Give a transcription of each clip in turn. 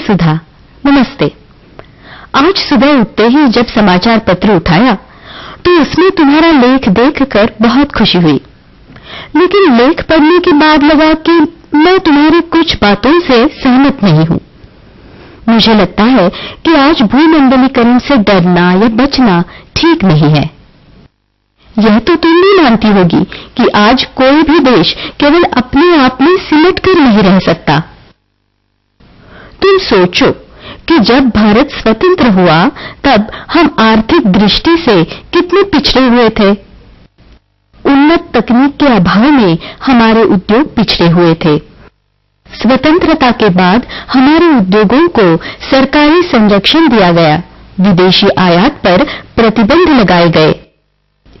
सुधा। नमस्ते। आज सुबह उठते ही जब समाचार पत्र उठाया तो उसमें तुम्हारा लेख देखकर बहुत खुशी हुई। लेकिन लेख पढ़ने के बाद लगा कि मैं तुम्हारी कुछ बातों से सहमत नहीं हूँ। मुझे लगता है कि आज भूमंडलीकरण से डरना या बचना ठीक नहीं है। यह तो तुम भी मानती होगी कि आज कोई भी देश केवल अपने आप में सिमट कर नहीं रह सकता। तुम सोचो कि जब भारत स्वतंत्र हुआ, तब हम आर्थिक दृष्टि से कितने पिछड़े हुए थे। उन्नत तकनीक के अभाव में हमारे उद्योग पिछड़े हुए थे। स्वतंत्रता के बाद हमारे उद्योगों को सरकारी संरक्षण दिया गया। विदेशी आयात पर प्रतिबंध लगाए गए।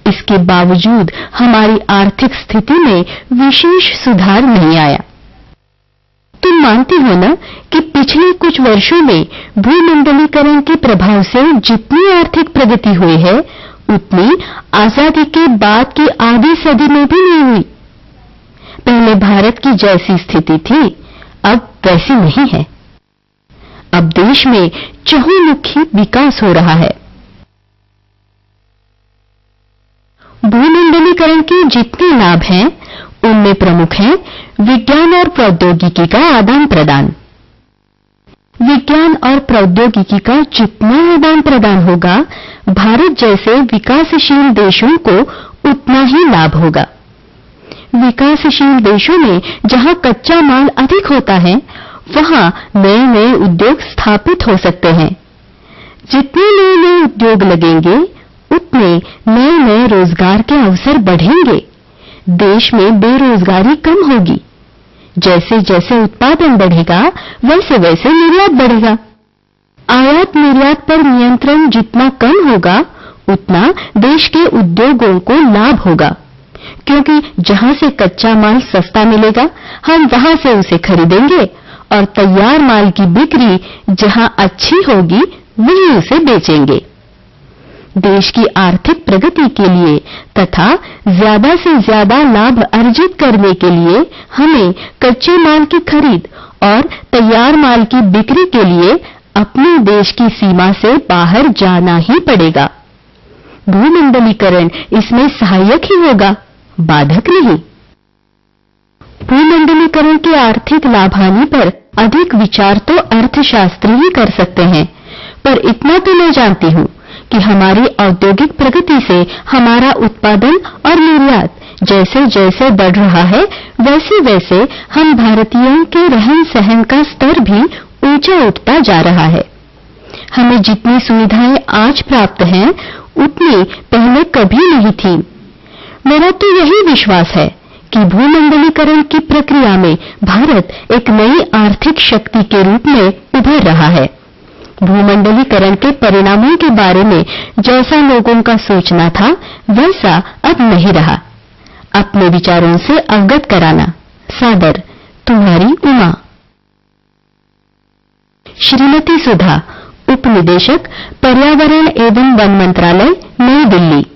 इसके बावजूद हमारी आर्थिक स्थिति में विशेष सुधार नहीं आया। तुम मानते हो ना कि पिछले कुछ वर्षों में भूमंडलीकरण के प्रभाव से जितनी आर्थिक प्रगति हुई है, उतनी आज़ादी के बाद की आधी सदी में भी नहीं हुई। पहले भारत की जैसी स्थिति थी, अब वैसी नहीं है। अब देश में चहुमुखी विकास हो रहा है। भूमंडलीकरण के जितने लाभ हैं उनमें प्रमुख हैं विज्ञान और प्रौद्योगिकी का आदान प्रदान। विज्ञान और प्रौद्योगिकी का जितना आदान प्रदान होगा, भारत जैसे विकासशील देशों को उतना ही लाभ होगा। विकासशील देशों में जहाँ कच्चा माल अधिक होता है, वहाँ नए नए उद्योग स्थापित हो सकते हैं। जितने नए नए उद्योग लगेंगे, उतने नए नए रोज़गार के अवसर बढ़ेंगे। देश में बेरोजगारी कम होगी। जैसे जैसे उत्पादन बढ़ेगा वैसे वैसे निर्यात बढ़ेगा। आयात निर्यात पर नियंत्रण जितना कम होगा, उतना देश के उद्योगों को लाभ होगा। क्योंकि जहाँ से कच्चा माल सस्ता मिलेगा, हम वहाँ से उसे खरीदेंगे और तैयार माल की बिक्री जहाँ अच्छी होगी, वहीं उसे बेचेंगे। देश की आर्थिक प्रगति के लिए तथा ज़्यादा से ज़्यादा लाभ अर्जित करने के लिए हमें कच्चे माल की खरीद और तैयार माल की बिक्री के लिए अपने देश की सीमा से बाहर जाना ही पड़ेगा। भूमंडलीकरण इसमें सहायक ही होगा, बाधक नहीं। भूमंडलीकरण के आर्थिक लाभ हानि पर अधिक विचार तो अर्थशास्त्री ही कर सकते हैं, पर इतना तो मैं जानती हूँ। कि हमारी औद्योगिक प्रगति से हमारा उत्पादन और निर्यात जैसे जैसे बढ़ रहा है, वैसे वैसे हम भारतीयों के रहन सहन का स्तर भी ऊँचा उठता जा रहा है। हमें जितनी सुविधाएँ आज प्राप्त हैं, उतनी पहले कभी नहीं थी। मेरा तो यही विश्वास है कि भूमंडलीकरण की प्रक्रिया में भारत एक नई आर्थिक शक्ति के रूप में उभर रहा है। भूमंडलीकरण के परिणामों के बारे में जैसा लोगों का सोचना था, वैसा अब नहीं रहा। अपने विचारों से अवगत कराना। सादर, तुम्हारी उमा। श्रीमती सुधा, उपनिदेशक, पर्यावरण एवं वन मंत्रालय, नई दिल्ली।